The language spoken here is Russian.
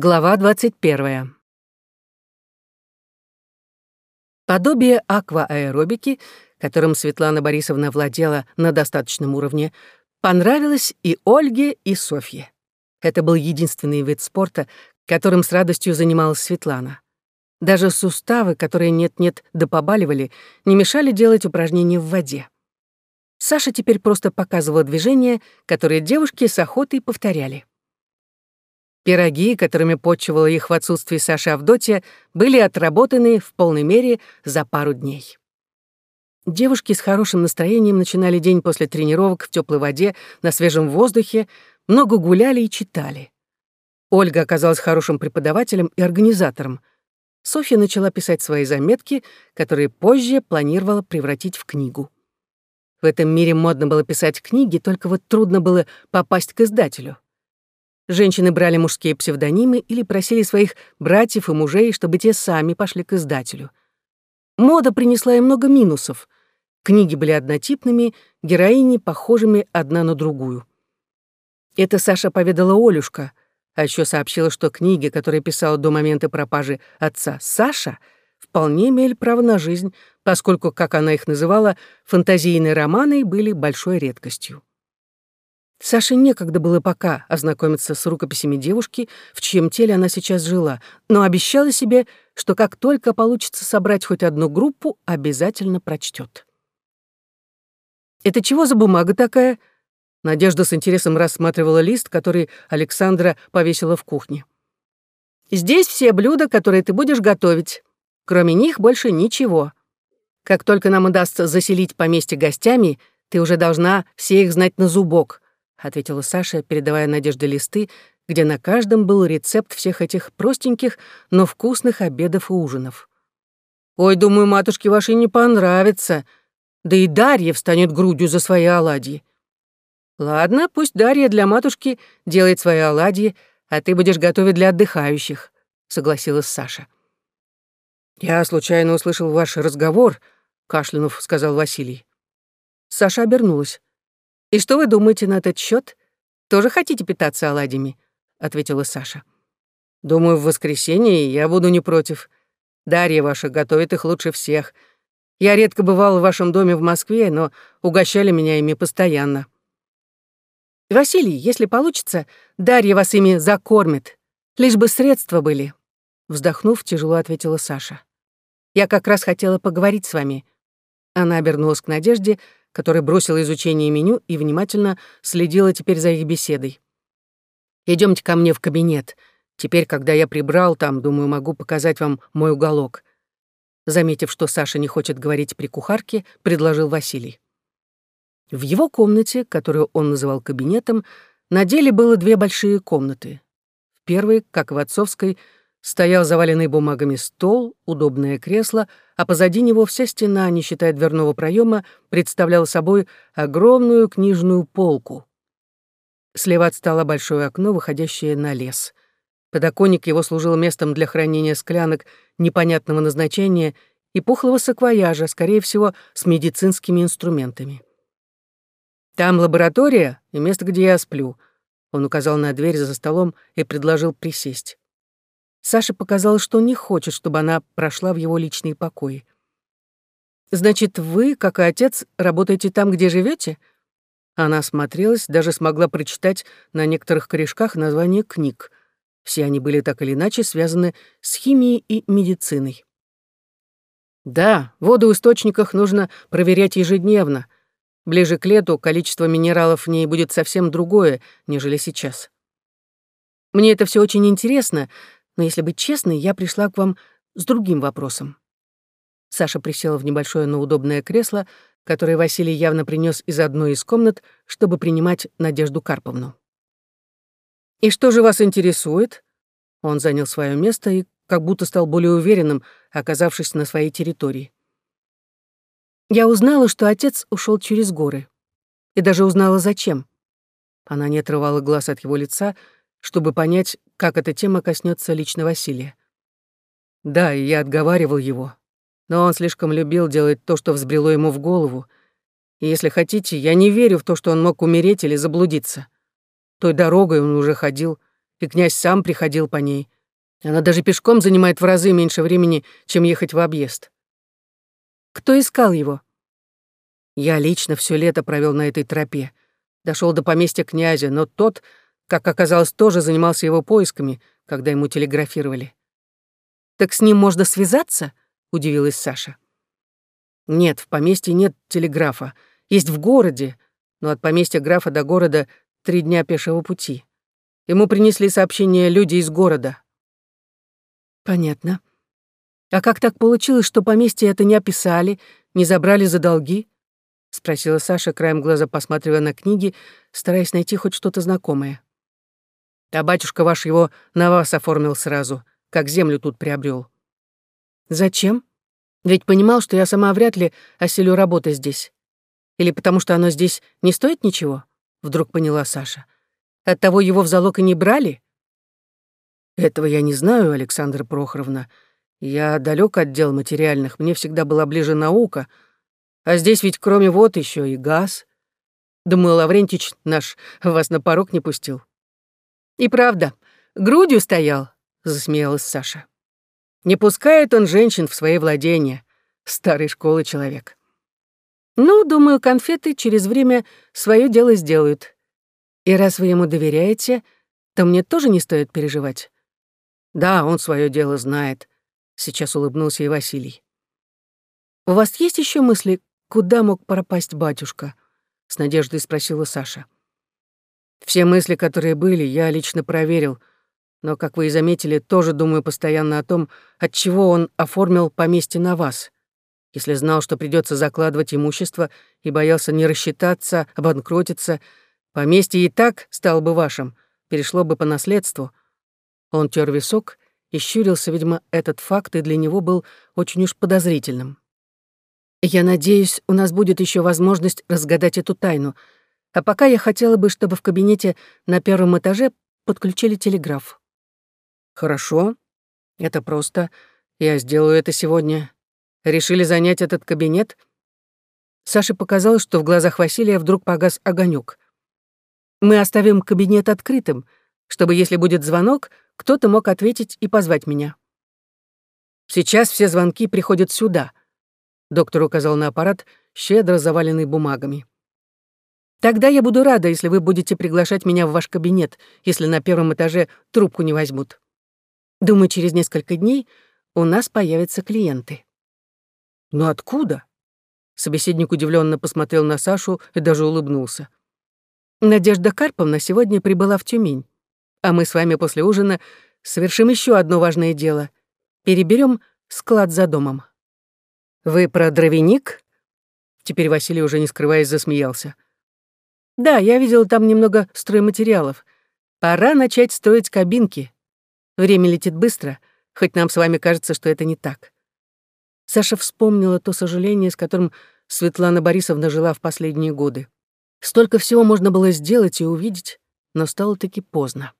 Глава 21. Подобие аквааэробики, которым Светлана Борисовна владела на достаточном уровне, понравилось и Ольге, и Софье. Это был единственный вид спорта, которым с радостью занималась Светлана. Даже суставы, которые нет-нет да побаливали, не мешали делать упражнения в воде. Саша теперь просто показывала движения, которые девушки с охотой повторяли. Пироги, которыми почивала их в отсутствии Саши Авдотья, были отработаны в полной мере за пару дней. Девушки с хорошим настроением начинали день после тренировок в теплой воде, на свежем воздухе, много гуляли и читали. Ольга оказалась хорошим преподавателем и организатором. Софья начала писать свои заметки, которые позже планировала превратить в книгу. В этом мире модно было писать книги, только вот трудно было попасть к издателю. Женщины брали мужские псевдонимы или просили своих братьев и мужей, чтобы те сами пошли к издателю. Мода принесла им много минусов. Книги были однотипными, героини похожими одна на другую. Это Саша поведала Олюшка, а еще сообщила, что книги, которые писала до момента пропажи отца Саша, вполне имели право на жизнь, поскольку, как она их называла, фантазийные романы были большой редкостью. Саше некогда было пока ознакомиться с рукописями девушки, в чьем теле она сейчас жила, но обещала себе, что как только получится собрать хоть одну группу, обязательно прочтет. «Это чего за бумага такая?» Надежда с интересом рассматривала лист, который Александра повесила в кухне. «Здесь все блюда, которые ты будешь готовить. Кроме них больше ничего. Как только нам удастся заселить поместье гостями, ты уже должна все их знать на зубок», ответила Саша, передавая Надежде листы, где на каждом был рецепт всех этих простеньких, но вкусных обедов и ужинов. «Ой, думаю, матушке вашей не понравится. Да и Дарья встанет грудью за свои оладьи». «Ладно, пусть Дарья для матушки делает свои оладьи, а ты будешь готовить для отдыхающих», — согласилась Саша. «Я случайно услышал ваш разговор», — кашлянув сказал Василий. Саша обернулась. «И что вы думаете на этот счет? Тоже хотите питаться оладьями?» — ответила Саша. «Думаю, в воскресенье я буду не против. Дарья ваша готовит их лучше всех. Я редко бывал в вашем доме в Москве, но угощали меня ими постоянно». «Василий, если получится, Дарья вас ими закормит. Лишь бы средства были», — вздохнув, тяжело ответила Саша. «Я как раз хотела поговорить с вами». Она обернулась к Надежде, — которая бросила изучение меню и внимательно следила теперь за их беседой. Идемте ко мне в кабинет. Теперь, когда я прибрал там, думаю, могу показать вам мой уголок». Заметив, что Саша не хочет говорить при кухарке, предложил Василий. В его комнате, которую он называл кабинетом, на деле было две большие комнаты. В первой, как в отцовской, Стоял заваленный бумагами стол, удобное кресло, а позади него вся стена, не считая дверного проема, представляла собой огромную книжную полку. Слева от большое окно, выходящее на лес. Подоконник его служил местом для хранения склянок непонятного назначения и пухлого саквояжа, скорее всего, с медицинскими инструментами. «Там лаборатория и место, где я сплю», — он указал на дверь за столом и предложил присесть. Саше показалось, что он не хочет, чтобы она прошла в его личные покои. «Значит, вы, как и отец, работаете там, где живете? Она осмотрелась, даже смогла прочитать на некоторых корешках названия книг. Все они были так или иначе связаны с химией и медициной. Да, воду в источниках нужно проверять ежедневно. Ближе к лету количество минералов в ней будет совсем другое, нежели сейчас. Мне это все очень интересно, но если быть честной, я пришла к вам с другим вопросом. Саша присела в небольшое, но удобное кресло, которое Василий явно принес из одной из комнат, чтобы принимать Надежду Карповну. «И что же вас интересует?» Он занял свое место и как будто стал более уверенным, оказавшись на своей территории. «Я узнала, что отец ушел через горы. И даже узнала, зачем». Она не отрывала глаз от его лица, чтобы понять, как эта тема коснется лично Василия. Да, и я отговаривал его, но он слишком любил делать то, что взбрело ему в голову. И если хотите, я не верю в то, что он мог умереть или заблудиться. Той дорогой он уже ходил, и князь сам приходил по ней. Она даже пешком занимает в разы меньше времени, чем ехать в объезд. Кто искал его? Я лично все лето провел на этой тропе. Дошел до поместья князя, но тот, как оказалось, тоже занимался его поисками, когда ему телеграфировали. «Так с ним можно связаться?» — удивилась Саша. «Нет, в поместье нет телеграфа. Есть в городе, но от поместья графа до города три дня пешего пути. Ему принесли сообщение люди из города». «Понятно. А как так получилось, что поместье это не описали, не забрали за долги?» — спросила Саша, краем глаза посматривая на книги, стараясь найти хоть что-то знакомое. «А батюшка ваш его на вас оформил сразу, как землю тут приобрел. «Зачем? Ведь понимал, что я сама вряд ли оселю работы здесь. Или потому что оно здесь не стоит ничего?» — вдруг поняла Саша. «Оттого его в залог и не брали?» «Этого я не знаю, Александра Прохоровна. Я далек от дел материальных, мне всегда была ближе наука — а здесь ведь кроме вот еще и газ. Думаю, Лаврентич наш вас на порог не пустил. И правда, грудью стоял, засмеялась Саша. Не пускает он женщин в свои владения. Старой школы человек. Ну, думаю, конфеты через время свое дело сделают. И раз вы ему доверяете, то мне тоже не стоит переживать. Да, он свое дело знает. Сейчас улыбнулся и Василий. У вас есть еще мысли, Куда мог пропасть батюшка? С надеждой спросила Саша. Все мысли, которые были, я лично проверил, но, как вы и заметили, тоже думаю постоянно о том, от чего он оформил поместье на вас. Если знал, что придется закладывать имущество и боялся не рассчитаться, обанкротиться, поместье и так стало бы вашим, перешло бы по наследству. Он тер висок и щурился, видимо, этот факт и для него был очень уж подозрительным. Я надеюсь, у нас будет еще возможность разгадать эту тайну. А пока я хотела бы, чтобы в кабинете на первом этаже подключили телеграф. Хорошо. Это просто. Я сделаю это сегодня. Решили занять этот кабинет? Саше показалось, что в глазах Василия вдруг погас огонек. Мы оставим кабинет открытым, чтобы, если будет звонок, кто-то мог ответить и позвать меня. Сейчас все звонки приходят сюда — Доктор указал на аппарат, щедро заваленный бумагами. «Тогда я буду рада, если вы будете приглашать меня в ваш кабинет, если на первом этаже трубку не возьмут. Думаю, через несколько дней у нас появятся клиенты». «Но «Ну откуда?» Собеседник удивленно посмотрел на Сашу и даже улыбнулся. «Надежда Карповна сегодня прибыла в Тюмень, а мы с вами после ужина совершим еще одно важное дело. Переберем склад за домом». «Вы про дровяник?» Теперь Василий, уже не скрываясь, засмеялся. «Да, я видел там немного стройматериалов. Пора начать строить кабинки. Время летит быстро, хоть нам с вами кажется, что это не так». Саша вспомнила то сожаление, с которым Светлана Борисовна жила в последние годы. Столько всего можно было сделать и увидеть, но стало таки поздно.